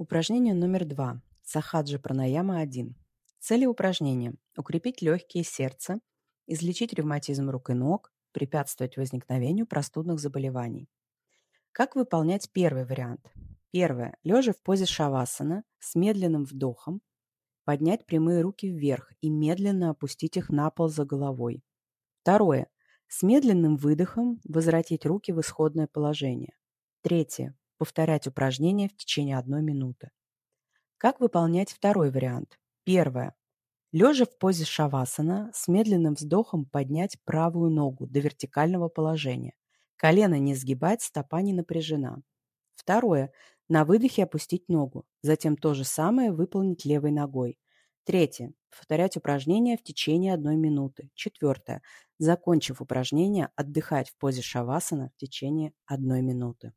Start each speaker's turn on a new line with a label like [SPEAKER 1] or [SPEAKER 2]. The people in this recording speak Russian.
[SPEAKER 1] Упражнение номер два. Сахаджи пранаяма 1. Цели упражнения – укрепить легкие сердце, излечить ревматизм рук и ног, препятствовать возникновению простудных заболеваний. Как выполнять первый вариант? Первое. Лежа в позе шавасана с медленным вдохом, поднять прямые руки вверх и медленно опустить их на пол за головой. Второе. С медленным выдохом возвратить руки в исходное положение. Третье. Повторять упражнение в течение одной минуты. Как выполнять второй вариант? Первое. Лежа в позе шавасана, с медленным вздохом поднять правую ногу до вертикального положения. Колено не сгибать, стопа не напряжена. Второе. На выдохе опустить ногу. Затем то же самое выполнить левой ногой. Третье. Повторять упражнение в течение одной минуты. Четвертое. Закончив упражнение, отдыхать в позе шавасана в течение одной минуты.